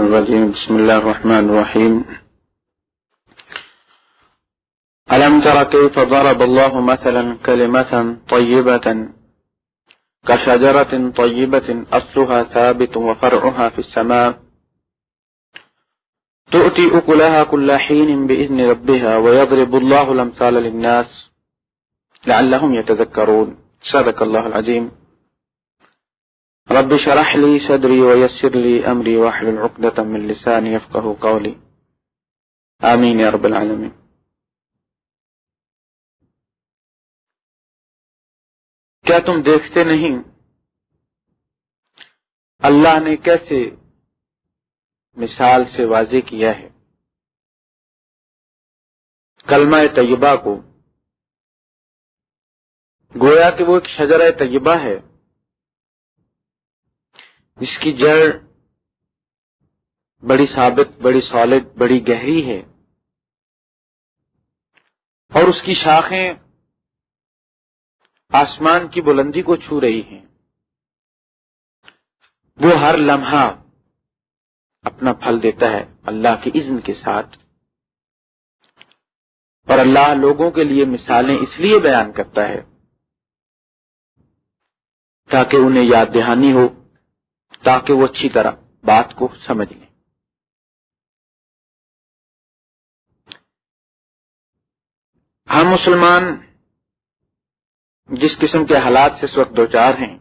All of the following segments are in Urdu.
الرجيم بسم الله الرحمن الرحيم. ألم تر كيف ضرب الله مثلا كلمة طيبة كشجرة طيبة أصلها ثابت وفرعها في السماء. تؤتي أكلها كل حين بإذن ربها ويضرب الله الأمثال للناس لعلهم يتذكرون. صدق الله العظيم. رب شرح لي صدري ويسر لي أمري واحلل عقدة من لساني يفقه قولي. آمين يا رب العالمين. کیا تم دیکھتے نہیں؟ اللہ نے کیسے مثال سے واضح کیا ہے؟ کلمہ طیبہ کو۔ گویا کہ وہ ایک شجرہ طیبہ ہے۔ جس کی جڑ بڑی ثابت، بڑی سالڈ بڑی گہری ہے۔ اور اس کی شاخیں آسمان کی بلندی کو چھو رہی ہیں۔ وہ ہر لمحہ اپنا پھل دیتا ہے اللہ کے اذن کے ساتھ۔ اور اللہ لوگوں کے لیے مثالیں اس لیے بیان کرتا ہے تاکہ انہیں یاد دہانی ہو تاکہ وہ اچھی طرح بات کو سمجھ لیں۔ ہم مسلمان جس قسم کے حالات سے اس وقت دو چار ہیں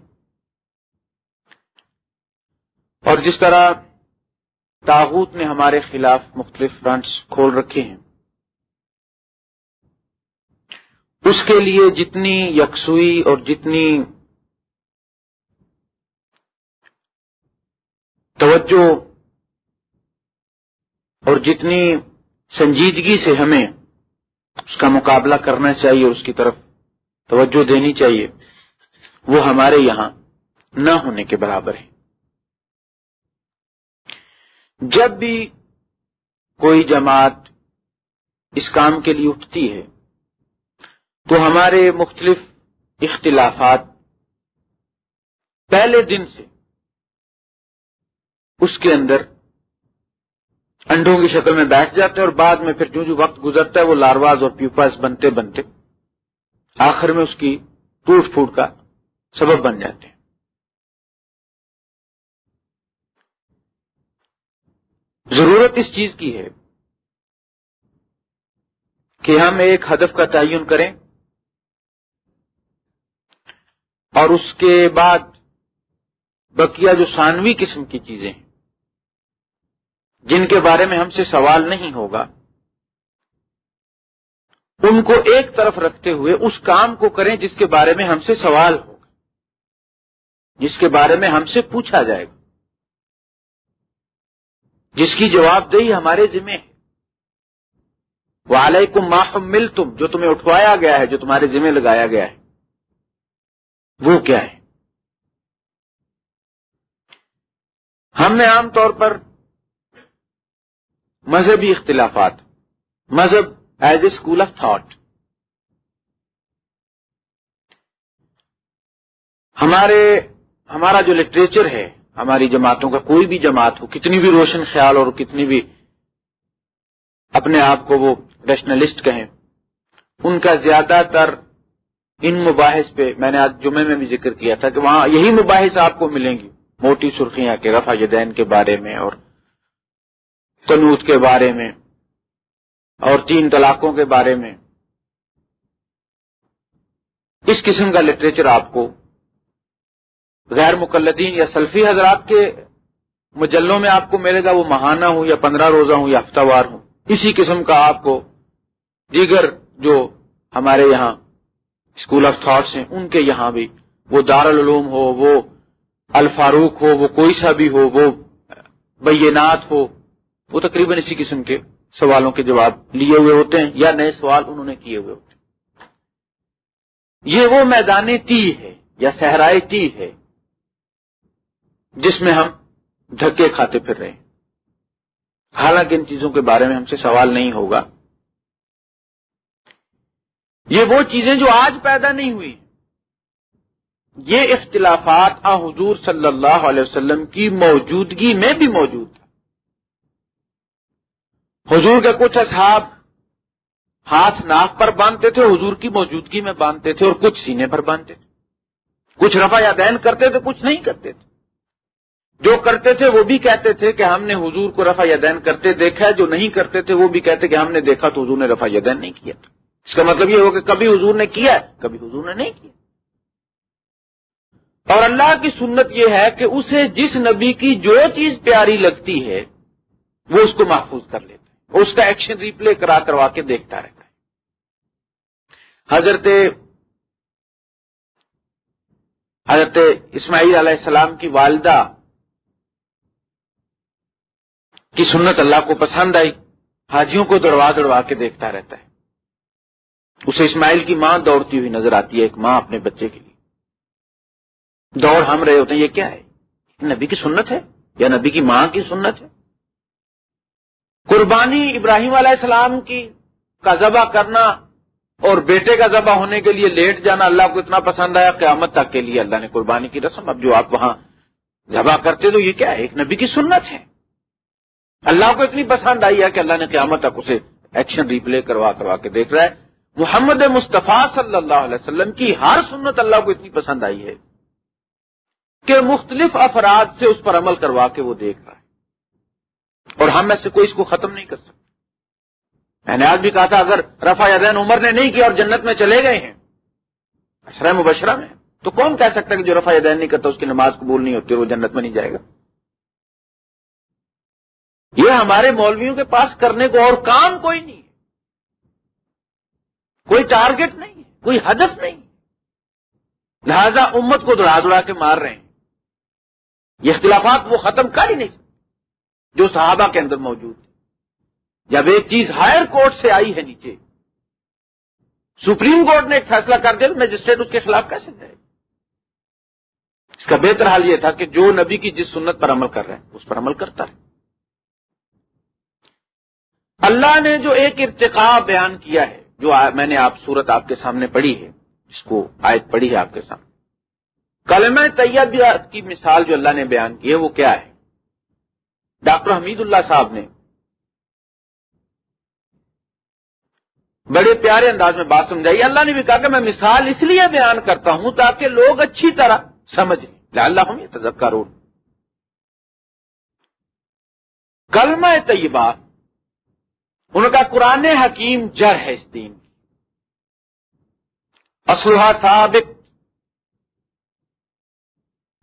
اور جس طرح تاغوت نے ہمارے خلاف مختلف فرنٹس کھول رکھے ہیں، اس کے لیے جتنی یکسوئی اور جتنی توجہ اور جتنی سنجیدگی سے ہمیں اس کا مقابلہ کرنا چاہیے اور اس کی طرف توجہ دینی چاہیے، وہ ہمارے یہاں نہ ہونے کے برابر ہے جب بھی کوئی جماعت اس کام کے لیے اٹھتی ہے، تو ہمارے مختلف اختلافات پہلے دن سے اس کے اندر انڈوں کی شکل میں بیٹھ جاتے ہیں اور بعد میں پھر جو جو وقت گزرتا ہے وہ لارواز اور پیوپاس بنتے بنتے آخر میں اس کی ٹوٹ پھوٹ کا سبب بن جاتے ہیں۔ ضرورت اس چیز کی ہے کہ ہم ایک ہدف کا تعین کریں اور اس کے بعد بقیہ جو ثانوی قسم کی چیزیں ہیں جن کے بارے میں ہم سے سوال نہیں ہوگا، ان کو ایک طرف رکھتے ہوئے اس کام کو کریں جس کے بارے میں ہم سے سوال ہوگا، جس کے بارے میں ہم سے پوچھا جائے گا، جس کی جواب دہی ہمارے ذمہ ہے۔ وہ آلے کو مل تم جو تمہیں اٹھوایا گیا ہے، جو تمہارے ذمہ لگایا گیا ہے، وہ کیا ہے؟ ہم نے عام طور پر مذہبی اختلافات، مذہب as a school of thought ہمارے، ہمارا جو لٹریچر ہے، ہماری جماعتوں کا کوئی بھی جماعت ہو، کتنی بھی روشن خیال اور کتنی بھی اپنے آپ کو وہ ریشنلسٹ کہیں، ان کا زیادہ تر ان مباحث پہ میں نے آج جمعے میں بھی ذکر کیا تھا کہ وہاں یہی مباحث آپ کو ملیں گی، موٹی سرخیاں کے رفا جدین کے بارے میں اور قنوت کے بارے میں اور تین طلاقوں کے بارے میں۔ اس قسم کا لٹریچر آپ کو غیر مقلدین یا سلفی حضرات کے مجلوں میں آپ کو ملے گا، وہ ماہانہ ہوں یا پندرہ روزہ ہوں یا ہفتہ وار ہوں۔ اسی قسم کا آپ کو دیگر جو ہمارے یہاں اسکول آف تھاٹس ہیں، ان کے یہاں بھی۔ وہ دارالعلوم ہو، وہ الفاروق ہو، وہ کوئی سا بھی ہو، وہ بینات ہو وہ تقریباً اسی قسم کے سوالوں کے جواب لیے ہوئے ہوتے ہیں یا نئے سوال انہوں نے کیے ہوئے ہوتے ہیں۔ یہ وہ میدان ٹی ہے یا صحرائے ٹی ہے جس میں ہم دھکے کھاتے پھر رہے ہیں۔ حالانکہ ان چیزوں کے بارے میں ہم سے سوال نہیں ہوگا۔ یہ وہ چیزیں جو آج پیدا نہیں ہوئی۔ یہ اختلافات آ حضور صلی اللہ علیہ وسلم کی موجودگی میں بھی موجود حضور کے کچھ اصحاب ہاتھ ناک پر باندھتے تھے، حضور کی موجودگی میں باندھتے تھے اور کچھ سینے پر باندھتے تھے۔ کچھ رفا یا دین کرتے تھے، کچھ نہیں کرتے تھے۔ جو کرتے تھے وہ بھی کہتے تھے کہ ہم نے حضور کو رفا یا دین کرتے دیکھا ہے، جو نہیں کرتے تھے وہ بھی کہتے کہ ہم نے دیکھا تو حضور نے رفا یا دین نہیں کیا تھا۔ اس کا مطلب یہ ہو کہ کبھی حضور نے کیا ہے، کبھی حضور نے نہیں کیا۔ اور اللہ کی سنت یہ ہے کہ اسے جس نبی کی جو چیز پیاری لگتی ہے، وہ اس کو محفوظ کر لیتا اس کا ایکشن ریپلے کرا کروا کے دیکھتا رہتا ہے۔ حضرت حضرت اسماعیل علیہ السلام کی والدہ کی سنت اللہ کو پسند آئی، حاجیوں کو دوڑوا دوڑوا کے دیکھتا رہتا ہے۔ اسے اسماعیل کی ماں دوڑتی ہوئی نظر آتی ہے، ایک ماں اپنے بچے کے لیے۔ دوڑ ہم رہے ہوتے ہیں، یہ کیا ہے؟ نبی کی سنت ہے یا نبی کی ماں کی سنت ہے؟ قربانی ابراہیم علیہ السلام کی کا ذبح کرنا اور بیٹے کا ذبح ہونے کے لیے لیٹ جانا اللہ کو اتنا پسند آیا قیامت تک کے لیے اللہ نے قربانی کی رسم۔ اب جو آپ وہاں ذبح کرتے تو یہ کیا ہے؟ ایک نبی کی سنت ہے۔ اللہ کو اتنی پسند آئی ہے کہ اللہ نے قیامت تک اسے ایکشن ریپلے کروا کروا کے دیکھ رہا ہے۔ محمد مصطفیٰ صلی اللہ علیہ وسلم کی ہر سنت اللہ کو اتنی پسند آئی ہے کہ مختلف افراد سے اس پر عمل کروا کے وہ دیکھ رہا ہے۔ اور ہم میں سے کوئی اس کو ختم نہیں کر سکتے میں نے آج بھی کہا تھا، اگر رفا یادین عمر نے نہیں کیا اور جنت میں چلے گئے ہیں اشرم مبشرہ میں، تو کون کہہ سکتا ہے کہ جو رفا یادین نہیں کرتا، اس کی نماز قبول نہیں ہوتی اور وہ جنت میں نہیں جائے گا؟ یہ ہمارے مولویوں کے پاس کرنے کو اور کام کوئی نہیں ہے۔ کوئی ٹارگٹ نہیں ہے، کوئی ہدف نہیں لہذا امت کو دوڑا دوڑا کے مار رہے ہیں۔ یہ اختلافات وہ ختم کر ہی نہیں سکتے۔ جو صحابہ کے اندر موجود تھے۔ جب ایک چیز ہائر کورٹ سے آئی ہے نیچے، سپریم کورٹ نے ایک فیصلہ کر دیا میجسٹریٹ اس کے خلاف کیسے جائے؟ اس کا بہتر حال یہ تھا کہ جو نبی کی جس سنت پر عمل کر رہے ہیں، اس پر عمل کرتا ہے اللہ نے جو ایک ارتقا بیان کیا ہے، جو میں نے آپ صورت آپ کے سامنے پڑھی ہے جس کو آیت پڑھی ہے آپ کے سامنے۔ کلمہ طیب کی مثال جو اللہ نے بیان کی ہے، وہ کیا ہے؟ ڈاکٹر حمید اللہ صاحب نے بڑے پیارے انداز میں بات سمجھائی۔ اللہ نے بھی کہا کہ میں مثال اس لیے بیان کرتا ہوں تاکہ لوگ اچھی طرح سمجھ لیں اللہ ہم یہ تجکہ روڈ کلمہ طیبہ ان کا قرآن حکیم جر ہے اس دین اسلحہ ثابت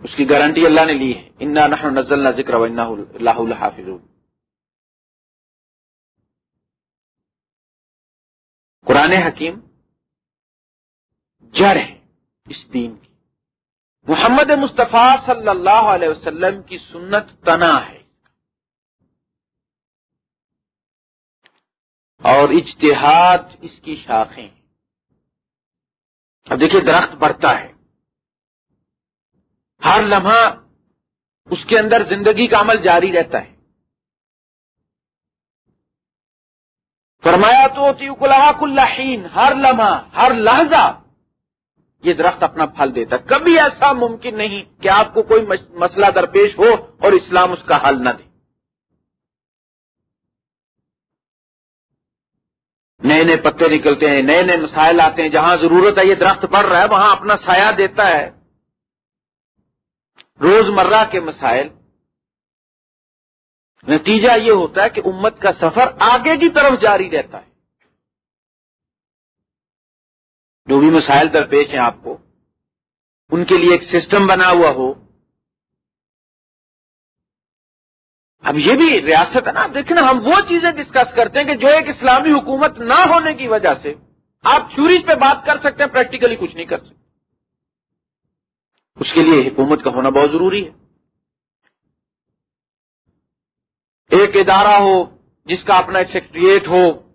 اس کی گارنٹی اللہ نے لی ہے۔ انا نہ نزل نہ ذکر اللہ الحافظ قرآن حکیم جڑ ہے اس دین کی۔ محمد مصطفیٰ صلی اللہ علیہ وسلم کی سنت تنا ہے۔ اور اجتہاد اس کی شاخیں اب دیکھیے درخت بڑھتا ہے۔ ہر لمحہ اس کے اندر زندگی کا عمل جاری رہتا ہے۔ فرمایا تو کلحین ہر لمحہ، ہر لہجہ یہ درخت اپنا پھل دیتا کبھی ایسا ممکن نہیں کہ آپ کو کوئی مسئلہ درپیش ہو اور اسلام اس کا حل نہ دے۔ نئے نئے پتے نکلتے ہیں، نئے نئے مسائل آتے ہیں، جہاں ضرورت ہے یہ درخت بڑھ رہا ہے، وہاں اپنا سایہ دیتا ہے۔ روزمرہ کے مسائل۔ نتیجہ یہ ہوتا ہے کہ امت کا سفر آگے کی طرف جاری رہتا ہے۔ جو بھی مسائل درپیش ہیں آپ کو، ان کے لیے ایک سسٹم بنا ہوا ہو۔ اب یہ بھی ریاست ہے نا دیکھیں نا، ہم وہ چیزیں ڈسکس کرتے ہیں کہ جو ایک اسلامی حکومت نہ ہونے کی وجہ سے آپ تھوریز پہ بات کر سکتے ہیں پریکٹیکلی کچھ نہیں کر سکتے۔ اس کے لیے حکومت کا ہونا بہت ضروری ہے۔ ایک ادارہ ہو جس کا اپنا ایک سیکٹریٹ ہو،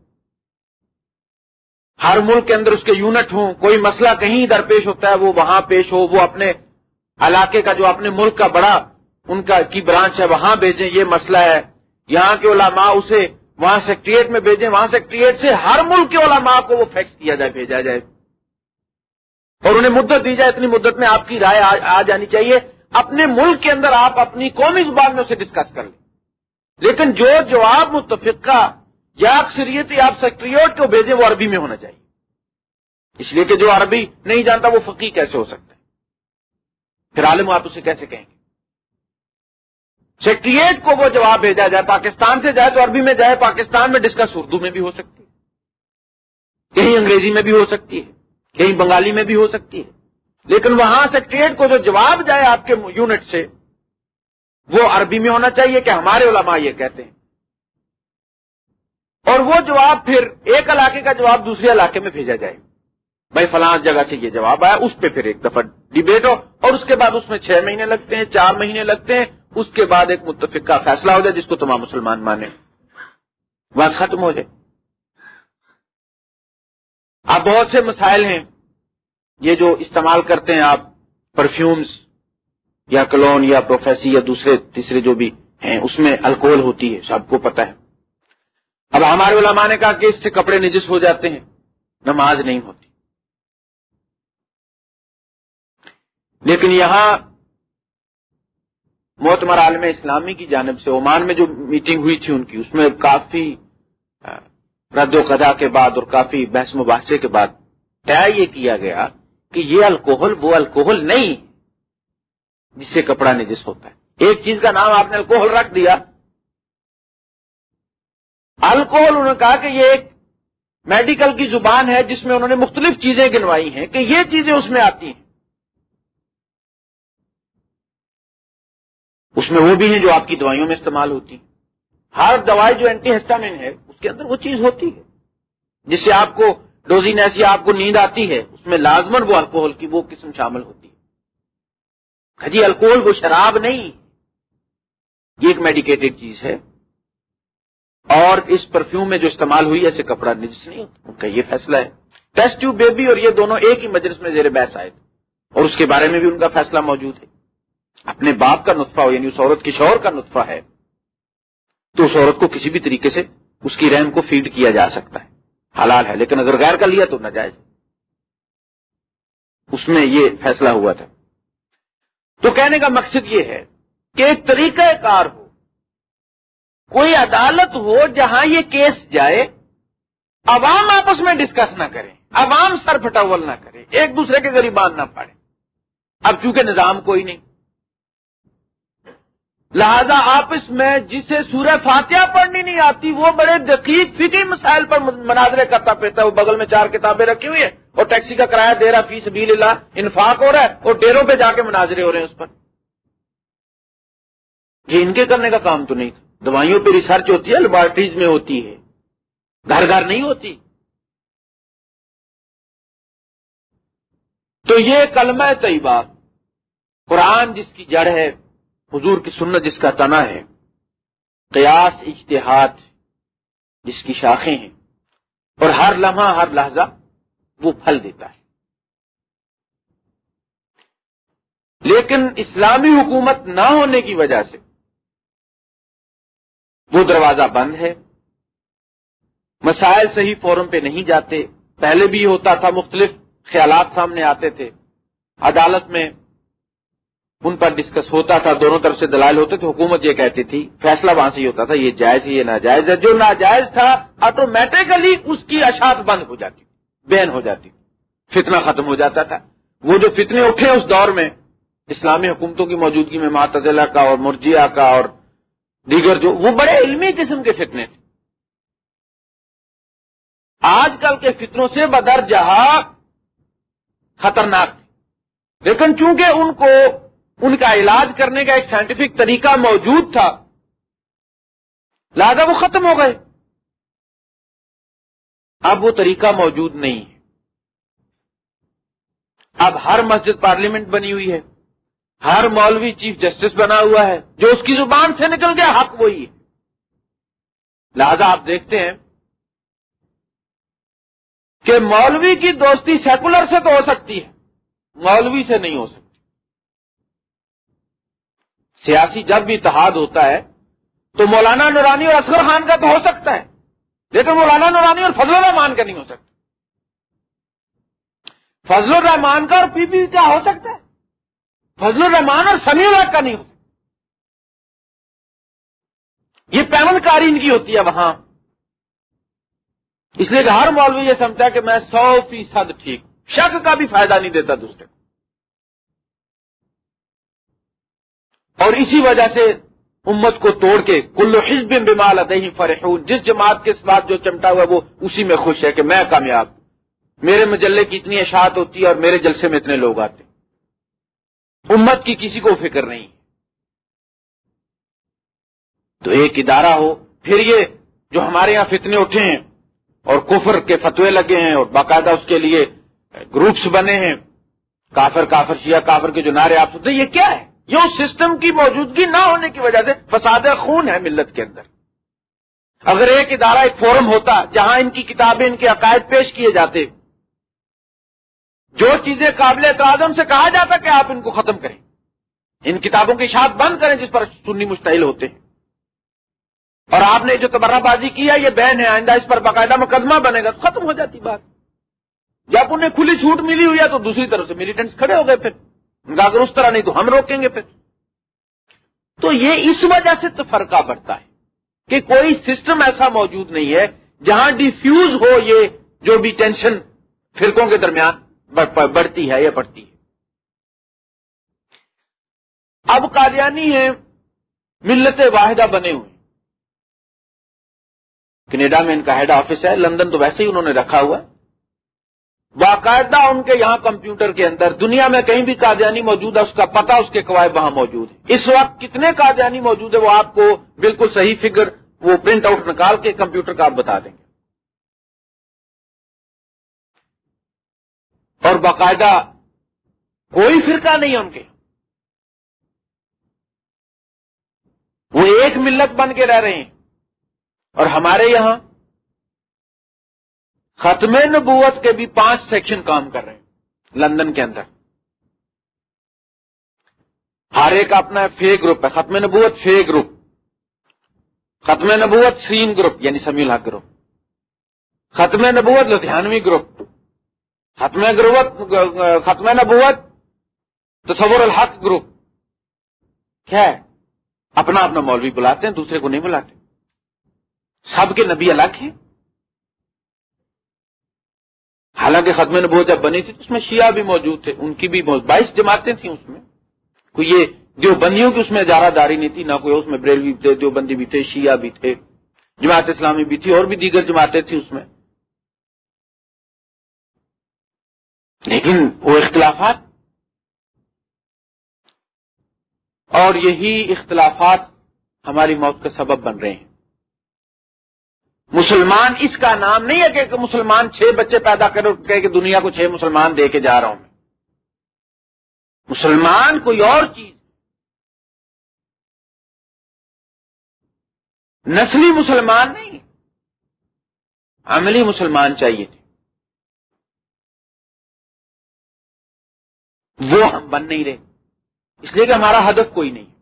ہر ملک کے اندر اس کے یونٹ ہوں، کوئی مسئلہ کہیں درپیش ہوتا ہے، وہ وہاں پیش ہو، وہ اپنے علاقے کا جو اپنے ملک کا بڑا ان کا کی برانچ ہے، وہاں بھیجیں، یہ مسئلہ ہے۔ یہاں کے علماء اسے وہاں سیکٹریٹ میں بھیجیں، وہاں سیکٹریٹ سے ہر ملک کے علماء کو وہ فیکس کیا جائے، بھیجا جائے۔ اور انہیں مدت دی جائے، اتنی مدت میں آپ کی رائے آ جانی چاہیے۔ اپنے ملک کے اندر آپ اپنی قومی زبان میں اسے ڈسکس کر لیں۔ لیکن جو جواب متفقہ یا اکثریت یا آپ سیکٹریٹ کو بھیجیں، وہ عربی میں ہونا چاہیے۔ اس لیے کہ جو عربی نہیں جانتا، وہ فقی کیسے ہو سکتا ہے؟ پھر عالم آپ اسے کیسے کہیں گے؟ سیکٹریٹ کو وہ جواب بھیجا جائے، پاکستان سے جائے تو عربی میں جائے، پاکستان میں ڈسکس اردو میں بھی ہو سکتی ہے۔ کہیں انگریزی میں بھی ہو سکتی ہے۔ کہیں بنگالی میں بھی ہو سکتی ہے۔ لیکن وہاں سیکٹریٹ کو جو جواب جائے آپ کے یونٹ سے، وہ عربی میں ہونا چاہیے کہ ہمارے علماء یہ کہتے ہیں۔ اور وہ جواب پھر ایک علاقے کا جواب دوسرے علاقے میں بھیجا جائے۔ بھائی فلاں جگہ سے یہ جواب آیا، اس پہ پھر ایک دفعہ ڈیبیٹ ہو اور اس کے بعد اس میں چھ مہینے لگتے ہیں، چار مہینے لگتے ہیں۔ اس کے بعد ایک متفق کا فیصلہ ہو جائے جس کو تمام مسلمان مانے بات ختم ہو جائے۔ اب بہت سے مسائل ہیں۔ یہ جو استعمال کرتے ہیں آپ پرفیومز یا کلون یا پروفیسی یا دوسرے، تیسرے جو بھی ہیں، اس میں الکوہل ہوتی ہے، سب کو پتا ہے۔ اب ہمارے علماء نے کہا کہ اس سے کپڑے نجس ہو جاتے ہیں، نماز نہیں ہوتی۔ لیکن یہاں محتمر عالم اسلامی کی جانب سے، عمان میں جو میٹنگ ہوئی تھی ان کی، اس میں کافی رد و قدا کے بعد اور کافی بحث مباحثے کے بعد طے یہ کیا گیا کہ یہ الکوہل وہ الکوہل نہیں جس سے کپڑا نجس ہوتا ہے۔ ایک چیز کا نام آپ نے الکوہل رکھ دیا۔ الکوہل انہوں نے کہا کہ یہ ایک میڈیکل کی زبان ہے جس میں انہوں نے مختلف چیزیں گنوائی ہیں کہ یہ چیزیں اس میں آتی ہیں۔ اس میں وہ بھی ہیں جو آپ کی دوائیوں میں استعمال ہوتی ہیں۔ ہر دوائی جو اینٹی ہسٹامین ہے کے اندر وہ چیز ہوتی ہے۔ جس سے آپ کو ڈوزین ایسی آپ کو نیند آتی ہے، اس میں لازمن وہ الکوہل کی وہ قسم شامل ہوتی ہے۔ جی الکوہل وہ شراب نہیں۔ یہ ایک میڈیکیٹڈ چیز ہے۔ اور اس پرفیوم میں جو استعمال ہوئی، ایسے کپڑا نجس نہیں ہوتا ان کا یہ فیصلہ ہے۔ ٹیسٹ ٹیوب بیبی اور یہ دونوں ایک ہی مجلس میں زیر بحث آئے تھے۔ اور اس کے بارے میں بھی ان کا فیصلہ موجود ہے۔ اپنے باپ کا نطفہ ہو یعنی اس عورت کی شوہر کا نطفہ ہے، تو اس عورت کو کسی بھی طریقے سے اس کی رحم کو فیڈ کیا جا سکتا ہے۔ حلال ہے، لیکن اگر غیر کا لیا تو ناجائز۔ اس میں یہ فیصلہ ہوا تھا۔ تو کہنے کا مقصد یہ ہے کہ ایک طریقہ کار ہو، کوئی عدالت ہو جہاں یہ کیس جائے، عوام آپس میں ڈسکس نہ کریں عوام سر پھٹاول نہ کرے، ایک دوسرے کے غریبان نہ پڑے اب چونکہ نظام کوئی نہیں لہذا آپس میں جسے سورہ فاتحہ پڑھنی نہیں آتی، وہ بڑے دقیق فکری مسائل پر مناظرے کرتا پھرتا ہے۔ وہ بغل میں چار کتابیں رکھی ہوئی ہیں۔ اور ٹیکسی کا کرایہ دے رہا فیس بی اللہ انفاق ہو رہا ہے۔ اور ڈیروں پہ جا کے مناظرے ہو رہے ہیں اس پر۔ یہ ان کے کرنے کا کام تو نہیں تھا۔ دوائیوں پہ ریسرچ ہوتی ہے لیبارٹریز میں ہوتی ہے۔ گھر گھر نہیں ہوتی۔ تو یہ کلمہ طیبہ، قرآن جس کی جڑ ہے حضور کی سنت جس کا تنا ہے، قیاس اجتہاد جس کی شاخیں ہیں، اور ہر لمحہ، ہر لہجہ وہ پھل دیتا ہے۔ لیکن اسلامی حکومت نہ ہونے کی وجہ سے وہ دروازہ بند ہے۔ مسائل صحیح فورم پہ نہیں جاتے۔ پہلے بھی ہوتا تھا، مختلف خیالات سامنے آتے تھے۔ عدالت میں ان پر ڈسکس ہوتا تھا، دونوں طرف سے دلائل ہوتے تھے، حکومت یہ کہتی تھی، فیصلہ وہاں سے ہی ہوتا تھا، یہ جائز ہے یہ ناجائز ہے؟ جو ناجائز تھا آٹومیٹیکلی اس کی اشاعت بند ہو جاتی، بین ہو جاتی، فتنہ ختم ہو جاتا تھا۔ وہ جو فتنے اٹھے اس دور میں، اسلامی حکومتوں کی موجودگی میں، معتزلہ کا اور مرجیا کا اور دیگر جو، وہ بڑے علمی قسم کے فتنے تھے۔ آج کل کے فتنوں سے بدر جہاں خطرناک تھے۔ لیکن چونکہ ان کو ان کا علاج کرنے کا ایک سائنٹیفک طریقہ موجود تھا۔ لہذا وہ ختم ہو گئے۔ اب وہ طریقہ موجود نہیں۔ ہے اب ہر مسجد پارلیمنٹ بنی ہوئی ہے۔ ہر مولوی چیف جسٹس بنا ہوا ہے۔ جو اس کی زبان سے نکل گیا، حق وہی ہے۔ لہذا آپ دیکھتے ہیں کہ مولوی کی دوستی سیکولر سے تو ہو سکتی ہے۔ مولوی سے نہیں ہو سکتی۔ سیاسی جب بھی اتحاد ہوتا ہے، تو مولانا نورانی اور اصغر خان کا تو ہو سکتا ہے۔ لیکن مولانا نورانی اور فضل الرحمان کا نہیں ہو سکتا۔ فضل الرحمان کا اور پی پی کیا ہو سکتا ہے؟ فضل الرحمان اور سمیع اللہ کا نہیں ہو سکتا۔ یہ پیمن کاری ان کی ہوتی ہے وہاں۔ اس لیے کہ ہر مولوی یہ سمجھتا ہے کہ میں سو فیصد ٹھیک، شک کا بھی فائدہ نہیں دیتا دوسرے کو۔ اور اسی وجہ سے امت کو توڑ کے کلو حزب بمال ادہی فرحون، جس جماعت کے بعد جو چمٹا ہوا وہ اسی میں خوش ہے کہ میں کامیاب میرے مجلے کی اتنی اشاعت ہوتی ہے اور میرے جلسے میں اتنے لوگ آتے امت کی کسی کو فکر نہیں۔ تو ایک ادارہ ہو، پھر یہ جو ہمارے یہاں فتنے اٹھے ہیں اور کفر کے فتوے لگے ہیں اور باقاعدہ اس کے لیے گروپس بنے ہیں، کافر کافر، شیعہ کافر کے جو نعرے آپ سنتے یہ کیا ہے؟ یہ اس سسٹم کی موجودگی نہ ہونے کی وجہ سے فساد خون ہے ملت کے اندر۔ اگر ایک ادارہ، ایک فورم ہوتا جہاں ان کی کتابیں، ان کے عقائد پیش کیے جاتے، جو چیزیں قابل اعتراض سے کہا جاتا کہ آپ ان کو ختم کریں۔ ان کتابوں کی اشاعت بند کریں جس پر سنی مستحل ہوتے۔ ہیں اور آپ نے جو تبرہ بازی کیا، یہ بین ہے، آئندہ اس پر باقاعدہ مقدمہ بنے گا، ختم ہو جاتی بات۔ جب انہیں کھلی چھوٹ ملی ہوئی ہے تو دوسری طرف سے ملیٹنٹس کھڑے ہو گئے پھر۔ اگر اس طرح نہیں تو ہم روکیں گے پھر۔ تو یہ اس وجہ سے تو فرقہ بڑھتا ہے کہ کوئی سسٹم ایسا موجود نہیں ہے جہاں ڈیفیوز ہو یہ جو بھی ٹینشن فرقوں کے درمیان بڑھتی ہے یا بڑھتی ہے۔ اب قادیانی ہیں، ملت واحدہ بنے ہوئے۔ کینیڈا میں ان کا ہیڈ آفس ہے، لندن تو ویسے ہی انہوں نے رکھا ہوا ہے۔ باقاعدہ ان کے یہاں کمپیوٹر کے اندر، دنیا میں کہیں بھی قادیانی موجود ہے، اس کا پتہ اس کے قواعد وہاں موجود ہے۔ اس وقت کتنے قادیانی موجود ہے وہ آپ کو بالکل صحیح فگر، وہ پرنٹ آؤٹ نکال کے کمپیوٹر کا آپ بتا دیں گے۔ اور باقاعدہ کوئی فرقہ نہیں ہے ان کے۔ وہ ایک ملت بن کے رہ رہے ہیں۔ اور ہمارے یہاں ختم نبوت کے بھی پانچ سیکشن کام کر رہے ہیں لندن کے اندر۔ ہر ایک اپنا فے گروپ ہے، ختم نبوت فے گروپ۔ ختم نبوت سین گروپ یعنی سمیل الحق گروپ۔ ختم نبوت لدھیانوی گروپ۔ ختم گروپ ختم نبوت تصور الحق گروپ۔ کیا ہے؟ اپنا اپنا مولوی بلاتے ہیں، دوسرے کو نہیں بلاتے۔ سب کے نبی الگ ہیں۔ حالانکہ ختم نبوت جب بنی تھی تو اس میں شیعہ بھی موجود تھے، ان کی بھی بائیس جماعتیں تھیں اس میں۔ کوئی یہ جو بندیوں کی اس میں اجارہ داری نہیں تھی، نہ کوئی اس میں بریلوی تھے جو بندی بھی تھے، شیعہ بھی تھے، جماعت اسلامی بھی تھی، اور بھی دیگر جماعتیں تھیں اس میں۔ لیکن وہ اختلافات، اور یہی اختلافات ہماری موت کا سبب بن رہے ہیں۔ مسلمان اس کا نام نہیں ہے کہ مسلمان چھ بچے پیدا کرو کہ دنیا کو چھ مسلمان دے کے جا رہا ہوں میں۔ مسلمان کوئی اور چیز نسلی مسلمان نہیں۔ عملی مسلمان چاہیے تھے۔ وہ ہم بن نہیں رہے۔ اس لیے کہ ہمارا ہدف کوئی نہیں۔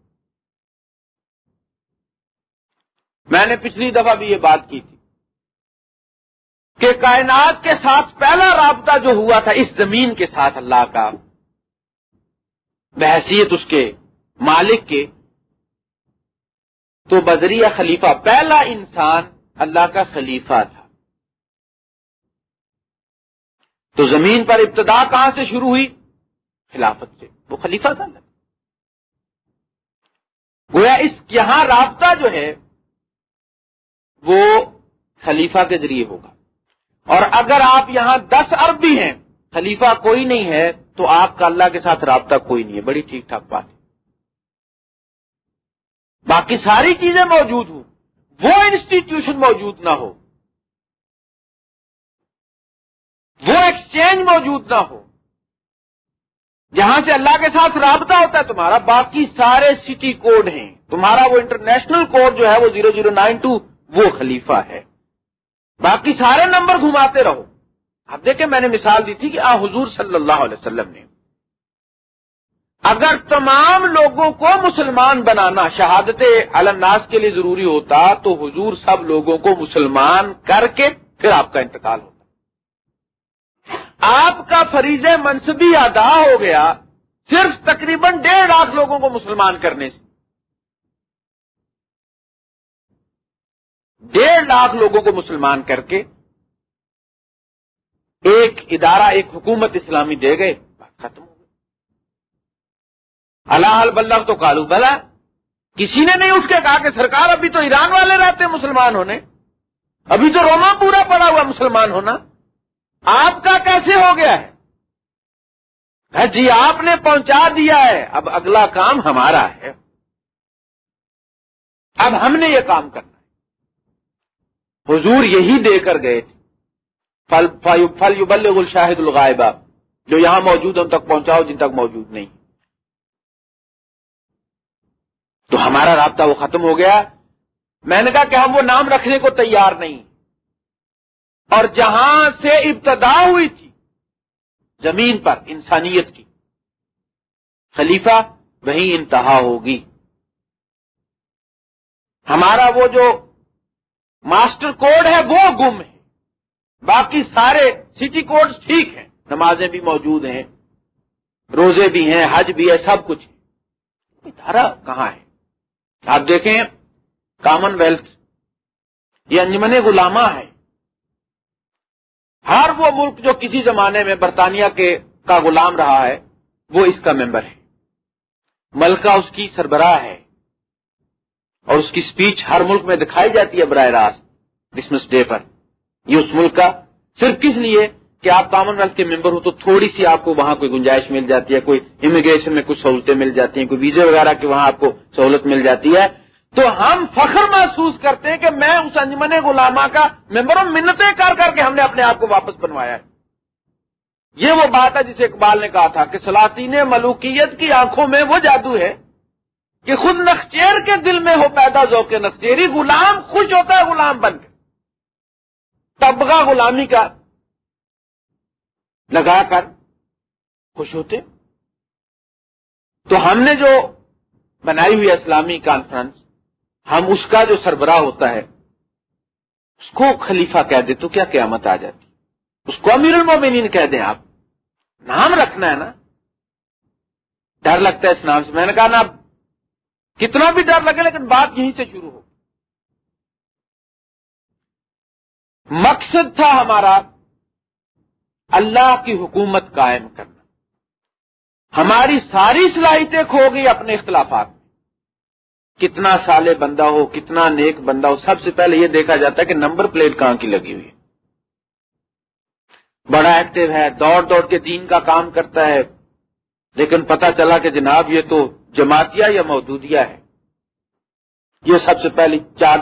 میں نے پچھلی دفعہ بھی یہ بات کی تھی۔ کہ کائنات کے ساتھ پہلا رابطہ جو ہوا تھا اس زمین کے ساتھ اللہ کا، بحثیت اس کے مالک کے۔ تو بذریعہ خلیفہ، پہلا انسان اللہ کا خلیفہ تھا۔ تو زمین پر ابتدا کہاں سے شروع ہوئی؟ خلافت سے۔ وہ خلیفہ تھا۔ گویا اس یہاں رابطہ جو ہے، وہ خلیفہ کے ذریعے ہوگا۔ اور اگر آپ یہاں دس ارب بھی ہیں، خلیفہ کوئی نہیں ہے، تو آپ کا اللہ کے ساتھ رابطہ کوئی نہیں ہے۔ بڑی ٹھیک ٹھاک بات ہے۔ باقی ساری چیزیں موجود ہوں۔ وہ انسٹیٹیوشن موجود نہ ہو۔ وہ ایکسچینج موجود نہ ہو۔ جہاں سے اللہ کے ساتھ رابطہ ہوتا ہے، تمہارا باقی سارے سٹی کوڈ ہیں۔ تمہارا وہ انٹرنیشنل کوڈ جو ہے، وہ زیرو زیرو نائن ٹو وہ خلیفہ ہے۔ باقی سارے نمبر گھماتے رہو۔ اب دیکھیں میں نے مثال دی تھی کہ آ حضور صلی اللہ علیہ وسلم نے اگر تمام لوگوں کو مسلمان بنانا شہادت الناس کے لیے ضروری ہوتا تو حضور سب لوگوں کو مسلمان کر کے پھر آپ کا انتقال ہوتا۔ آپ کا فریض منصبی ادا ہو گیا صرف تقریباً ڈیڑھ لاکھ لوگوں کو مسلمان کرنے سے۔ ڈیڑھ لاکھ لوگوں کو مسلمان کر کے ایک ادارہ، ایک حکومت اسلامی دے گئے ختم ہو گئی۔ اللہ بلّہ تو کالو بلا، کسی نے نہیں اٹھ کے کہا کہ سرکار ابھی تو ایران والے رہتے ہیں مسلمان ہونے۔ ابھی تو روما پورا پڑا ہوا مسلمان ہونا۔ آپ کا کیسے ہو گیا ہے؟ جی آپ نے پہنچا دیا ہے، اب اگلا کام ہمارا ہے۔ اب ہم نے یہ کام کرنا۔ حضور یہی دے کر گئے تھے۔ فل فل یو شاہد الغائبہ۔ جو یہاں موجود ان تک پہنچاؤ، جن تک موجود نہیں۔ تو ہمارا رابطہ وہ ختم ہو گیا۔ میں نے کہا کہ ہم وہ نام رکھنے کو تیار نہیں۔ اور جہاں سے ابتدا ہوئی تھی، زمین پر، انسانیت کی۔ خلیفہ وہیں انتہا ہوگی۔ ہمارا وہ جو ماسٹر کوڈ ہے، وہ گم ہے۔ باقی سارے سٹی کوڈ ٹھیک ہیں۔ نمازیں بھی موجود ہیں، روزے بھی ہیں، حج بھی ہے، سب کچھ ادارہ کہاں ہے؟ آپ دیکھیں کامن ویلتھ یہ انجمن غلامہ ہے۔ ہر وہ ملک جو کسی زمانے میں برطانیہ کے کا غلام رہا ہے، وہ اس کا ممبر ہے۔ ملکہ اس کی سربراہ ہے۔ اور اس کی سپیچ ہر ملک میں دکھائی جاتی ہے براہ راست کرسمس ڈے پر۔ یہ اس ملک کا صرف کس لیے کہ آپ کامن ویلتھ کے ممبر ہو تو تھوڑی سی آپ کو وہاں کوئی گنجائش مل جاتی ہے، کوئی امیگریشن میں کچھ سہولتیں مل جاتی ہیں، کوئی ویزے وغیرہ کی وہاں آپ کو سہولت مل جاتی ہے۔ تو ہم فخر محسوس کرتے ہیں کہ میں اس انجمن غلامہ کا ممبر ہوں، منتیں کر کر کے ہم نے اپنے آپ کو واپس بنوایا ہے۔ یہ وہ بات ہے جسے اقبال نے کہا تھا کہ سلاطین ملوکیت کی آنکھوں میں وہ جادو ہے کہ خود نخچیر کے دل میں ہو پیدا ذوق نخچیری غلام خوش ہوتا ہے غلام بن کے۔ طبقہ غلامی کا لگا کر خوش ہوتے۔ تو ہم نے جو بنائی ہوئی اسلامی کانفرنس، ہم اس کا جو سربراہ ہوتا ہے، اس کو خلیفہ کہہ دے تو کیا قیامت آ جاتی؟ اس کو امیر المومنین کہہ دیں آپ۔ نام رکھنا ہے نا۔ ڈر لگتا ہے اس نام سے۔ میں نے کہا نا کتنا بھی ڈر لگے لیکن بات یہیں سے شروع ہو۔ مقصد تھا ہمارا اللہ کی حکومت قائم کرنا۔ ہماری ساری صلاحیتیں کھو گئی اپنے اختلافات۔ میں کتنا سالے بندہ ہو، کتنا نیک بندہ ہو، سب سے پہلے یہ دیکھا جاتا ہے کہ نمبر پلیٹ کہاں کی لگی ہوئی ہے۔ بڑا ایکٹیو ہے، دوڑ دوڑ کے دین کا کام کرتا ہے، لیکن پتا چلا کہ جناب یہ تو جماعتیا یا مودودیا ہے۔ یہ سب سے پہلی چارج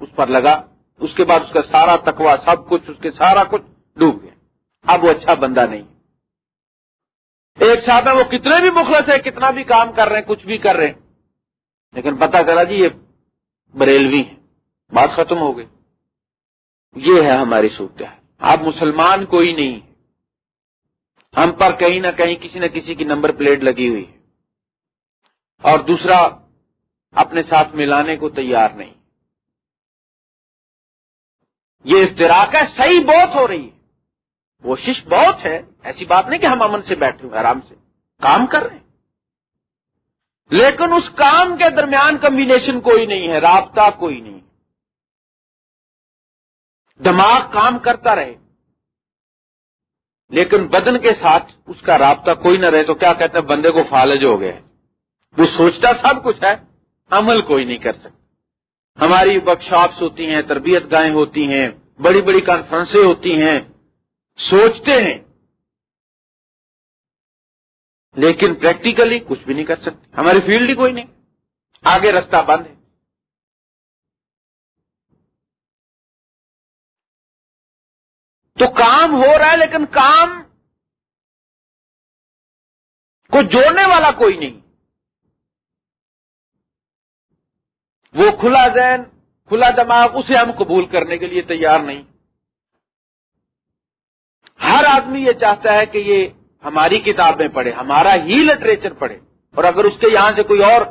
اس پر لگا، اس کے بعد اس کا سارا تکوا سب کچھ، اس کے سارا کچھ ڈوب گیا۔ اب وہ اچھا بندہ نہیں ایک ساتھ میں وہ کتنے بھی مخلص ہے کتنا بھی کام کر رہے ہیں، کچھ بھی کر رہے ہیں۔ لیکن پتا چلا جی یہ بریلوی ہے بات ختم ہو گئی۔ یہ ہے ہماری صورت آپ مسلمان کوئی نہیں ہم پر کہیں نہ کہیں کسی نہ کسی کی نمبر پلیٹ لگی ہوئی ہے۔ اور دوسرا، اپنے ساتھ ملانے کو تیار نہیں۔ یہ افطراک ہے، صحیح بہت ہو رہی ہے۔ کوشش بہت ہے، ایسی بات نہیں کہ ہم امن سے بیٹھے ہوئے، آرام سے۔ کام کر رہے ہیں۔ لیکن اس کام کے درمیان کمبینیشن کوئی نہیں ہے، رابطہ کوئی نہیں۔ دماغ کام کرتا رہے۔ لیکن بدن کے ساتھ اس کا رابطہ کوئی نہ رہے تو کیا کہتے ہیں؟ بندے کو فالج ہو گئے۔ وہ سوچتا سب کچھ ہے، عمل کوئی نہیں کر سکتا۔ ہماری ورک شاپس ہوتی ہیں، تربیت گاہیں ہوتی ہیں، بڑی بڑی کانفرنسیں ہوتی ہیں۔ سوچتے ہیں۔ لیکن پریکٹیکلی کچھ بھی نہیں کر سکتے۔ ہماری فیلڈ ہی کوئی نہیں۔ آگے رستہ بند ہے۔ تو کام ہو رہا ہے لیکن کام کو جوڑنے والا کوئی نہیں۔ وہ کھلا ذہن، کھلا دماغ، اسے ہم قبول کرنے کے لیے تیار نہیں۔ ہر آدمی یہ چاہتا ہے کہ یہ ہماری کتابیں پڑھے، ہمارا ہی لٹریچر پڑھے۔ اور اگر اس کے یہاں سے کوئی اور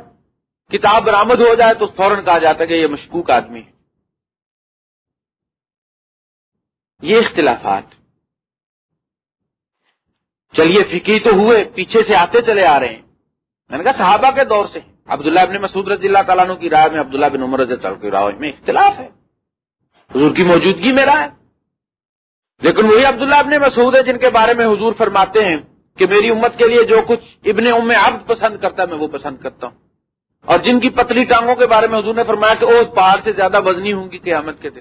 کتاب برامد ہو جائے تو فوراً کہا جاتا ہے کہ یہ مشکوک آدمی ہے۔ یہ اختلافات۔ چلیے فکی تو ہوئے، پیچھے سے آتے چلے آ رہے ہیں۔ میں نے کہا صحابہ کے دور سے عبداللہ ابن مسعود رضی اللہ تعالیٰ کی رائے میں عبداللہ بن عمر رضی اللہ کی رائے میں اختلاف ہے۔ حضور کی موجودگی میں رائے۔ لیکن وہی عبداللہ ابن مسعود ہے جن کے بارے میں حضور فرماتے ہیں کہ میری امت کے لیے جو کچھ ابن ام عبد پسند کرتا ہے میں وہ پسند کرتا ہوں۔ اور جن کی پتلی ٹانگوں کے بارے میں حضور نے فرمایا کہ وہ پہاڑ سے زیادہ وزنی ہوں گی قیامت کے دن۔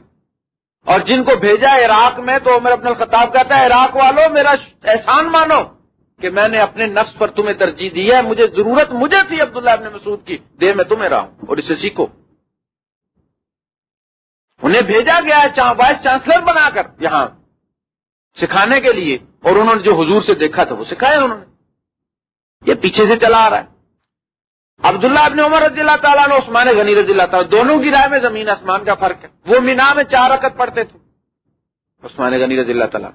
اور جن کو بھیجا عراق میں تو عمر اپنے خطاب کہتا ہے، عراق والوں میرا احسان مانو۔ کہ میں نے اپنے نفس پر تمہیں ترجیح دی ہے، مجھے ضرورت مجھے تھی عبداللہ ابن مسعود کی، دے میں تمہیں رہا ہوں اور اسے سیکھو۔ انہیں بھیجا گیا ہے وائس چانسلر بنا کر یہاں سکھانے کے لیے، اور انہوں نے جو حضور سے دیکھا تھا وہ سکھایا انہوں نے۔ یہ پیچھے سے چلا آ رہا ہے۔ عبداللہ ابن عمر رضی اللہ تعالیٰ نے عثمان غنی رضی اللہ تعالیٰ دونوں کی رائے میں زمین آسمان کا فرق ہے۔ وہ مینا میں چار رکت پڑھتے تھے۔ عثمان غنی رضی اللہ تعالیٰ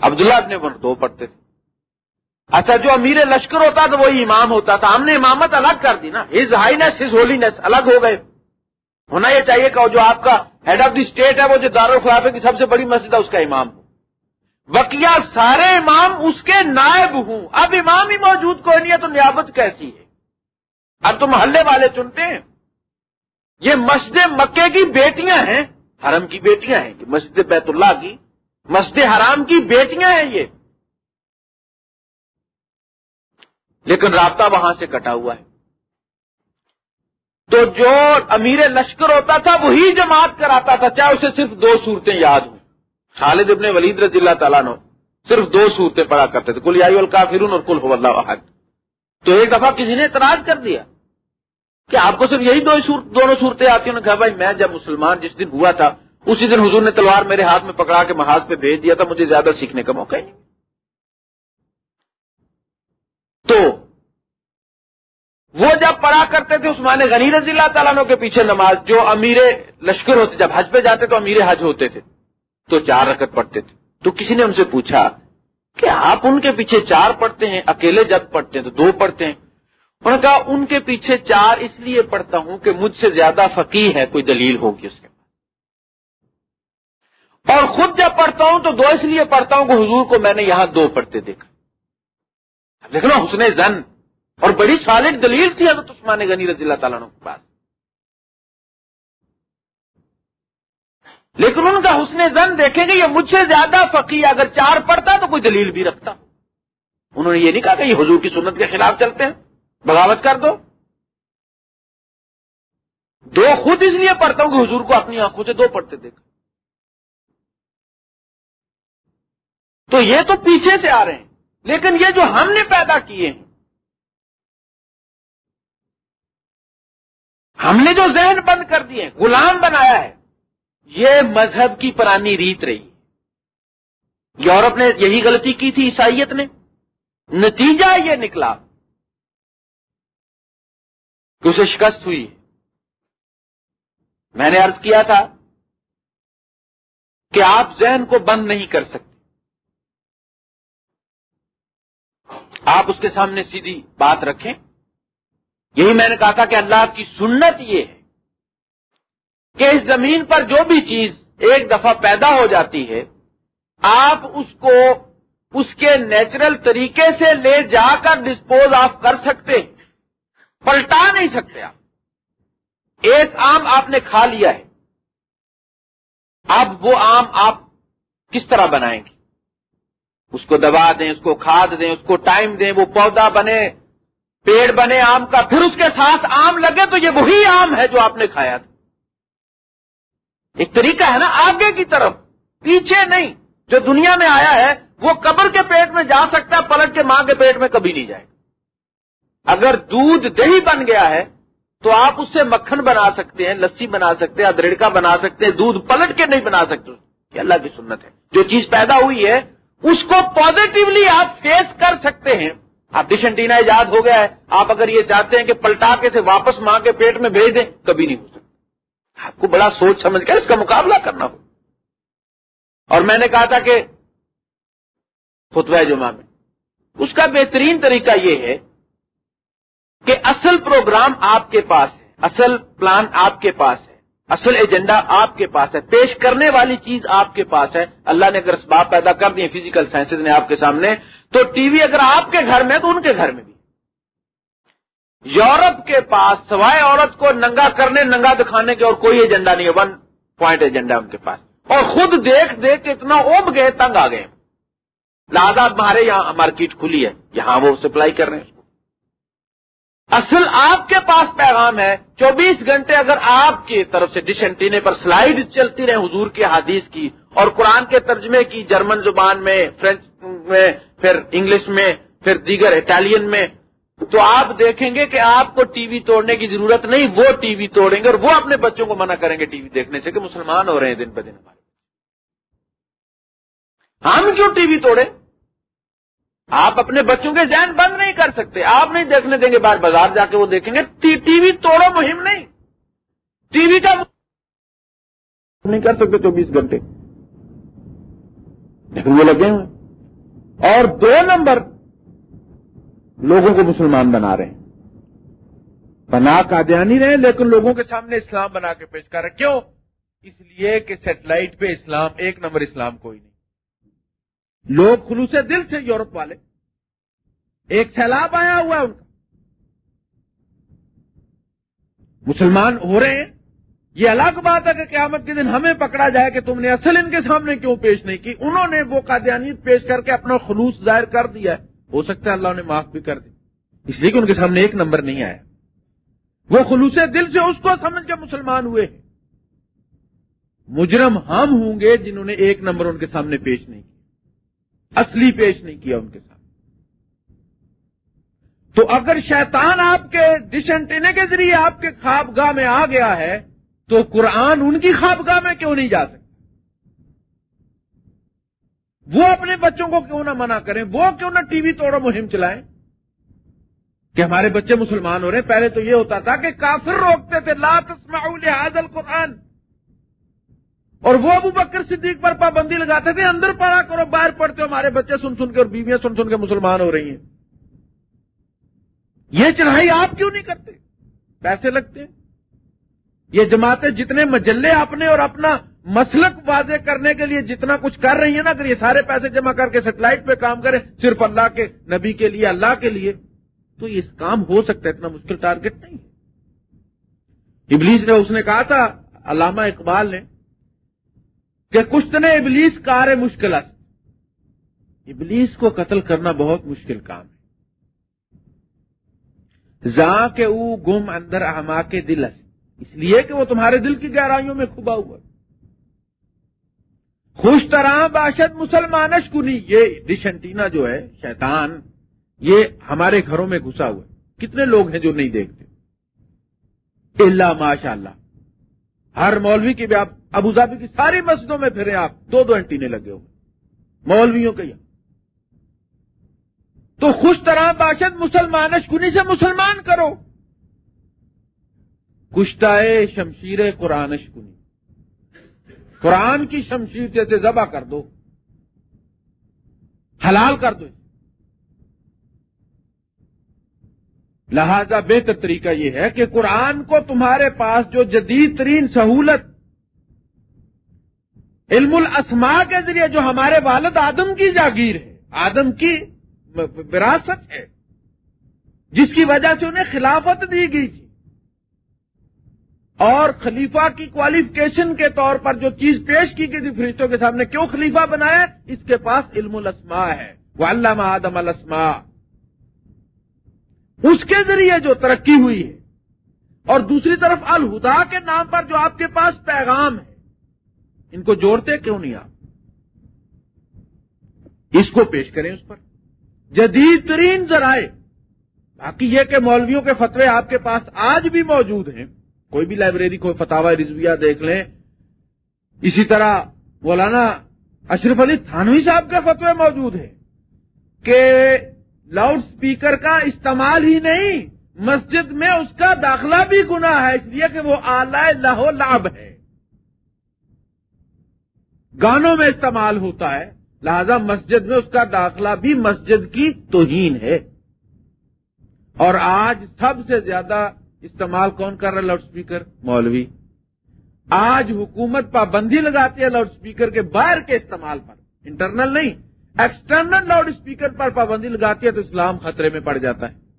عبداللہ ابن عمر دو پڑھتے تھے۔ اچھا جو امیر لشکر ہوتا تو وہی امام ہوتا تھا۔ ہم نے امامت الگ کر دی نا۔ ہز ہائینس ہز ہولینس الگ ہو گئے۔ ہونا یہ چاہیے کہ جو آپ کا ہیڈ آف دی اسٹیٹ ہے، وہ جو دارالخلافے کی سب سے بڑی مسجد ہے، اس کا امام ہو۔ بقیہ سارے امام اس کے نائب ہوں۔ اب امام ہی موجود کوئی نہیں ہے تو نیابت کیسی ہے؟ اب تو محلے والے چنتے ہیں۔ یہ مسجد مکے کی بیٹیاں ہیں۔ حرم کی بیٹیاں ہیں۔ مسجد بیت اللہ کی۔ مسجد حرام کی بیٹیاں ہیں یہ۔ لیکن رابطہ وہاں سے کٹا ہوا ہے۔ تو جو امیر لشکر ہوتا تھا، وہی جماعت کراتا تھا۔ چاہے اسے صرف دو صورتیں یاد ہوں۔ خالد ابن ولید رضی اللہ تعالیٰ نے صرف دو صورتیں پڑھا کرتے تھے۔ کل الکافرون اور کل ہو اللہ واحد تو ایک دفعہ کسی نے اعتراض کر دیا کہ آپ کو صرف یہی دو دونوں صورتیں آتی ہیں۔ کہا، بھائی، میں جب مسلمان جس دن ہوا تھا، اسی دن حضور نے تلوار میرے ہاتھ میں پکڑا کے محاذ پہ بھیج دیا تھا۔ مجھے زیادہ سیکھنے کا موقع ہی نہیں۔ تو وہ جب پڑھا کرتے تھے عثمان غنی رضی اللہ تعالیٰ کے پیچھے نماز، جو امیر لشکر ہوتے، جب حج پہ جاتے تو امیر حج ہوتے تھے، تو چار رکت پڑھتے تھے۔ تو کسی نے ان سے پوچھا کہ آپ ان کے پیچھے چار پڑھتے ہیں، اکیلے جب پڑھتے ہیں تو دو پڑھتے ہیں؟ انہوں نے کہا، ان کے پیچھے چار اس لیے پڑھتا ہوں کہ مجھ سے زیادہ فقی ہے، کوئی دلیل ہوگی اس کے پاس۔ اور خود جب پڑھتا ہوں تو دو اس لیے پڑھتا ہوں کہ حضور کو میں نے یہاں دو پڑھتے دیکھا۔ دیکھنا، حسن زن۔ اور بڑی سالڈ دلیل تھی حضرت عثمان غنی رضی اللہ تعالیٰ کے پاس۔ لیکن ان کا حسن زن دیکھیں گے، یہ مجھ سے زیادہ فقی اگر چار پڑھتا تو کوئی دلیل بھی رکھتا۔ انہوں نے یہ نہیں کہا کہ یہ حضور کی سنت کے خلاف چلتے ہیں، بغاوت کر دو۔ دو خود اس لیے پڑھتا ہوں کہ حضور کو اپنی آنکھوں سے دو پڑھتے دیکھ تو یہ تو پیچھے سے آ رہے ہیں۔ لیکن یہ جو ہم نے پیدا کیے ہیں، ہم نے جو ذہن بند کر دیے، غلام بنایا ہے، یہ مذہب کی پرانی ریت رہی۔ یورپ نے یہی غلطی کی تھی عیسائیت نے۔ نتیجہ یہ نکلا کہ اسے شکست ہوئی۔ میں نے ارض کیا تھا کہ آپ ذہن کو بند نہیں کر سکتے۔ آپ اس کے سامنے سیدھی بات رکھیں۔ یہی میں نے کہا تھا کہ اللہ کی سنت یہ ہے کہ اس زمین پر جو بھی چیز ایک دفعہ پیدا ہو جاتی ہے، آپ اس کو اس کے نیچرل طریقے سے لے جا کر ڈسپوز آف کر سکتے ہیں۔ پلٹا نہیں سکتے آپ۔ ایک آم آپ نے کھا لیا ہے۔ اب وہ آم آپ کس طرح بنائیں گے؟ اس کو دبا دیں، اس کو کھاد دیں، اس کو ٹائم دیں، وہ پودا بنے، پیڑ بنے، آم کا، پھر اس کے ساتھ آم لگے تو یہ وہی آم ہے جو آپ نے کھایا تھا۔ ایک طریقہ ہے نا، آگے کی طرف، پیچھے نہیں، جو دنیا میں آیا ہے، وہ قبر کے پیٹ میں جا سکتا ہے پلٹ کے ماں کے پیٹ میں کبھی نہیں جائے۔ اگر دودھ دہی بن گیا ہے، تو آپ اس سے مکھن بنا سکتے ہیں، لسی بنا سکتے ہیں، ادرڑکا بنا سکتے ہیں، دودھ پلٹ کے نہیں بنا سکتے۔ یہ اللہ کی سنت ہے۔ جو چیز پیدا ہوئی ہے اس کو پازیٹیولی آپ فیس کر سکتے ہیں۔ آپ ڈشنٹینا ایجاد ہو گیا ہے۔ آپ اگر یہ چاہتے ہیں کہ پلٹا کے سے واپس ماں کے پیٹ میں بھیج دیں، کبھی نہیں ہو سکتا۔ آپ کو بڑا سوچ سمجھ کر اس کا مقابلہ کرنا ہو۔ اور میں نے کہا تھا کہ فتوہ جمعہ میں، اس کا بہترین طریقہ یہ ہے کہ اصل پروگرام آپ کے پاس ہے۔ اصل پلان آپ کے پاس ہے۔ اصل ایجنڈا آپ کے پاس ہے، پیش کرنے والی چیز آپ کے پاس ہے۔ اللہ نے اگر اسباب پیدا کر دیے فزیکل سائنسز نے آپ کے سامنے، تو ٹی وی اگر آپ کے گھر میں تو ان کے گھر میں بھی۔ یورپ کے پاس سوائے عورت کو ننگا کرنے، ننگا دکھانے کے اور کوئی ایجنڈا نہیں ہے ون پوائنٹ ایجنڈا ان کے پاس۔ اور خود دیکھ دیکھ کے اتنا اوب گئے، تنگ آ گئے۔ لہٰذا ہمارے یہاں مارکیٹ کھلی ہے، یہاں وہ سپلائی کر رہے ہیں۔ اصل آپ کے پاس پیغام ہے، چوبیس گھنٹے اگر آپ کی طرف سے ڈش اینٹینے پر سلائیڈ چلتی رہے حضور کے حدیث کی اور قرآن کے ترجمے کی جرمن زبان میں، فرینچ میں، پھر انگلش میں، پھر دیگر اٹالین میں، تو آپ دیکھیں گے کہ آپ کو ٹی وی توڑنے کی ضرورت نہیں، وہ ٹی وی توڑیں گے اور وہ اپنے بچوں کو منع کریں گے ٹی وی دیکھنے سے کہ مسلمان ہو رہے ہیں دن دن ہمارے۔ ہم کیوں ٹی وی توڑیں؟ آپ اپنے بچوں کے ذہن بند نہیں کر سکتے۔ آپ نہیں دیکھنے دیں گے، باہر بازار جا کے وہ دیکھیں گے۔ ٹی وی توڑو، مہم نہیں۔ ٹی وی کا نہیں کر سکتے چوبیس گھنٹے۔ لیکن وہ لگے ہوئے اور دو نمبر لوگوں کو مسلمان بنا رہے ہیں۔ بنا قادیانی رہے، لیکن لوگوں کے سامنے اسلام بنا کے پیش کر رہے کیوں؟ اس لیے کہ سیٹلائٹ پہ اسلام، ایک نمبر اسلام کوئی نہیں۔ لوگ خلوص دل سے یورپ والے۔ ایک سیلاب آیا ہوا ہے ان کا۔ مسلمان ہو رہے ہیں۔ یہ الگ بات ہے کہ قیامت کے دن ہمیں پکڑا جائے کہ تم نے اصل ان کے سامنے کیوں پیش نہیں کی۔ انہوں نے وہ قادیانی پیش کر کے اپنا خلوص ظاہر کر دیا ہے۔ ہو سکتا ہے اللہ نے معاف بھی کر دی اس لیے کہ ان کے سامنے ایک نمبر نہیں آیا۔ وہ خلوص دل سے اس کو سمجھ کے مسلمان ہوئے۔ مجرم ہم ہوں گے جنہوں نے ایک نمبر ان کے سامنے پیش نہیں کیا۔ اصلی پیش نہیں کیا ان کے ساتھ۔ تو اگر شیطان آپ کے ڈش اینٹینے کے ذریعے آپ کے خواب گاہ میں آ گیا ہے، تو قرآن ان کی خواب گاہ میں کیوں نہیں جا سکتا؟ وہ اپنے بچوں کو کیوں نہ منع کریں؟ وہ کیوں نہ ٹی وی توڑو، مہم چلائیں؟ کہ ہمارے بچے مسلمان ہو رہے ہیں۔ پہلے تو یہ ہوتا تھا کہ کافر روکتے تھے، لا تسمعوا لهذا القرآن۔ اور وہ ابو بکر صدیق پر پابندی لگاتے تھے، اندر پڑھا کرو، باہر پڑھتے ہو، ہمارے بچے سن سن کے اور بیویاں سن سن کے مسلمان ہو رہی ہیں۔ یہ چڑھائی آپ کیوں نہیں کرتے؟ پیسے لگتے یہ جماعتیں جتنے مجلے اپنے اور اپنا مسلک واضح کرنے کے لیے جتنا کچھ کر رہی ہیں نا، اگر یہ سارے پیسے جمع کر کے سیٹلائٹ پہ کام کریں صرف اللہ کے نبی کے لیے، اللہ کے لیے، تو یہ کام ہو سکتا ہے، اتنا مشکل ٹارگٹ نہیں ہے۔ ابلیس نے، اس نے کہا تھا، علامہ اقبال نے کہ کچھ ابلیس کار مشکل ابلیس کو قتل کرنا بہت مشکل کام ہے۔ زاں کے او گم اندر احما کے دل اس لیے کہ وہ تمہارے دل کی گہرائیوں میں کھبا ہوا خوش طرح باشد مسلمانش کنی۔ یہ ڈشنٹینا جو ہے، شیطان، یہ ہمارے گھروں میں گھسا ہوا ہے۔ کتنے لوگ ہیں جو نہیں دیکھتے؟ اللہ ماشاء اللہ ہر مولوی کی بھی آپ ابو ظہبی کی ساری مسجدوں میں پھرے آپ، دو دو انٹینے لگے ہوئے۔ مولویوں کے یہاں۔ تو خوش طرح باشد مسلمان کنی سے مسلمان کرو۔ کشتائے شمشیر قرآن کنی قرآن کی شمشیر جیسے ذبح کر دو۔ حلال کر دو۔ لہذا بہتر طریقہ یہ ہے کہ قرآن کو تمہارے پاس جو جدید ترین سہولت علم الاسما کے ذریعے جو ہمارے والد آدم کی جاگیر ہے آدم کی وراثت ہے۔ جس کی وجہ سے انہیں خلافت دی گئی تھی۔ اور خلیفہ کی کوالیفکیشن کے طور پر جو چیز پیش کی گئی تھی فرشتوں کے سامنے، کیوں خلیفہ بنایا؟ اس کے پاس علم الاسما ہے۔ وہ علامہ آدم الاسما اس کے ذریعے جو ترقی ہوئی ہے۔ اور دوسری طرف الہدا کے نام پر جو آپ کے پاس پیغام ہے۔ ان کو جوڑتے کیوں نہیں آپ؟ اس کو پیش کریں اس پر۔ جدید ترین ذرائع۔ باقی یہ کہ مولویوں کے فتوے آپ کے پاس آج بھی موجود ہیں۔ کوئی بھی لائبریری کو فتح رضویہ دیکھ لیں۔ اسی طرح مولانا اشرف علی تھانوی صاحب کے فتوے موجود ہیں کہ لاؤڈ سپیکر کا استعمال ہی نہیں، مسجد میں اس کا داخلہ بھی گنا ہے، اس لیے کہ وہ آلہ لاہو لاب ہے۔ گانوں میں استعمال ہوتا ہے، لہذا مسجد میں اس کا داخلہ بھی مسجد کی توہین ہے۔ اور آج سب سے زیادہ استعمال کون کر رہا ہے لاؤڈ اسپیکر مولوی۔ آج حکومت پابندی لگاتی ہے لاؤڈ اسپیکر کے باہر کے استعمال پر، انٹرنل نہیں، ایکسٹرنل لاؤڈ اسپیکر پر پابندی لگاتی ہے تو اسلام خطرے میں پڑ جاتا ہے۔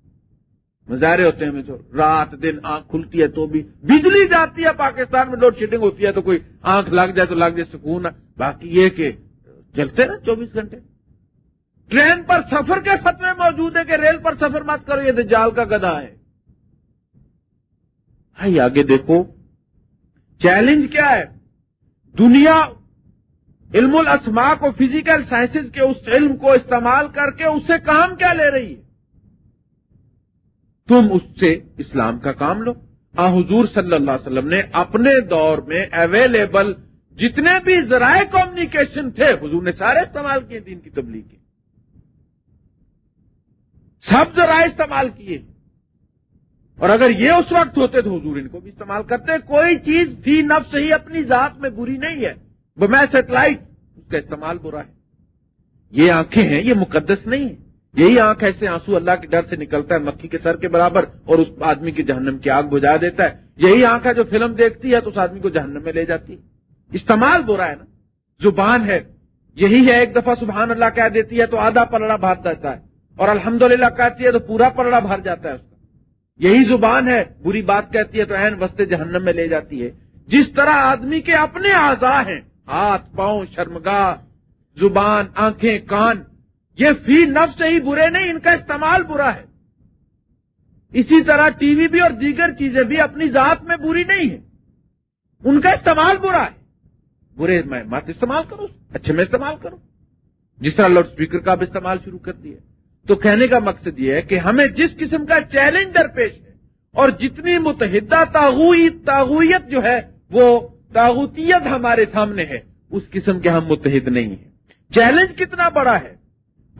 مظاہرے ہوتے ہیں جو رات دن آنکھ کھلتی ہے تو بھی۔ بجلی جاتی ہے پاکستان میں، لوڈ شیڈنگ ہوتی ہے تو کوئی آنکھ لگ جائے تو لگ جائے، سکون باقی یہ کہ چلتے نا چوبیس گھنٹے۔ ٹرین پر سفر کے فتوے موجود ہے کہ ریل پر سفر مت کرو، یہ جال کا گدا ہے۔ بھائی آگے دیکھو۔ چیلنج کیا ہے؟ دنیا علم الاسماء کو، فزیکل سائنسز کے اس علم کو استعمال کر کے اس سے کام کیا لے رہی ہے؟ تم اس سے اسلام کا کام لو۔ آ، حضور صلی اللہ علیہ وسلم نے اپنے دور میں اویلیبل جتنے بھی ذرائع کمیونیکیشن تھے، حضور نے سارے استعمال کیے، دین کی تبلیغ کے سب ذرائع استعمال کیے۔ اور اگر یہ اس وقت ہوتے تو حضور ان کو بھی استعمال کرتے۔ کوئی چیز فی نفس ہی اپنی ذات میں بری نہیں ہے۔ میں سیٹلائٹ، اس کا استعمال برا ہے۔ یہ آنکھیں ہیں، یہ مقدس نہیں ہے۔ یہی آنکھ ایسے آنسو اللہ کے ڈر سے نکلتا ہے، مکھی کے سر کے برابر، اور اس آدمی کی جہنم کی آگ بجھا دیتا ہے۔ یہی آنکھ ہے جو فلم دیکھتی ہے تو اس آدمی کو جہنم میں لے جاتی ہے۔ استعمال برا ہے نا۔ زبان ہے۔ یہی ہے، ایک دفعہ سبحان اللہ کہہ دیتی ہے تو آدھا پلڑا بھر دیتا ہے۔ اور الحمد للہ کہتی ہے تو پورا پلڑا بھر جاتا ہے اس کا۔ یہی زبان ہے، بری بات کہتی ہے تو این وسط جہنم میں لے جاتی ہے۔ جس طرح آدمی کے اپنے آزا ہیں، ہاتھ، پاؤں، شرمگاہ، زبان، آنکھیں، کان یہ فی نفس سے ہی برے نہیں، ان کا استعمال برا ہے۔ اسی طرح ٹی وی بھی اور دیگر چیزیں بھی اپنی ذات میں بری نہیں ہے ان کا استعمال برا ہے۔ برے میں مت استعمال کرو، اچھے میں استعمال کرو۔ جس طرح لاؤڈ اسپیکر کا بھی استعمال شروع کر دیا تو کہنے کا مقصد یہ ہے کہ ہمیں جس قسم کا چیلنج درپیش ہے اور جتنی متحدہ تاغویت جو ہے، وہ تاغوتیت ہمارے سامنے ہے، اس قسم کے ہم متحد نہیں ہیں۔ چیلنج کتنا بڑا ہے؟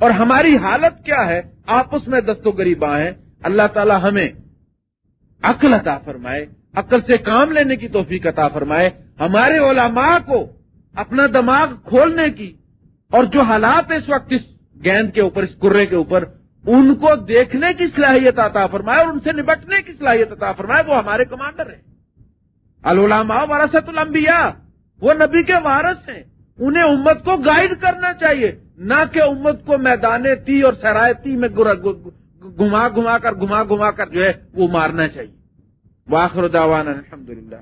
اور ہماری حالت کیا ہے؟ آپس میں دست و غریباں ہیں اللہ تعالی ہمیں عقل عطا فرمائے، عقل سے کام لینے کی توفیق عطا فرمائے۔ ہمارے علماء کو اپنا دماغ کھولنے کی اور جو حالات اس وقت اس گیند کے اوپر، اس کرے کے اوپر، ان کو دیکھنے کی صلاحیت عطا فرمائے اور ان سے نبٹنے کی صلاحیت عطا فرمائے، وہ ہمارے کمانڈر ہیں۔ العلماء وارثت الانبیاء، وہ نبی کے وارث ہیں۔ انہیں امت کو گائیڈ کرنا چاہیے۔ نہ کہ امت کو میدان تی اور سرایتی میں گھما گھما کر گھما گھما کر جو ہے وہ مارنا چاہیے۔ واخر دعوانا الحمد للہ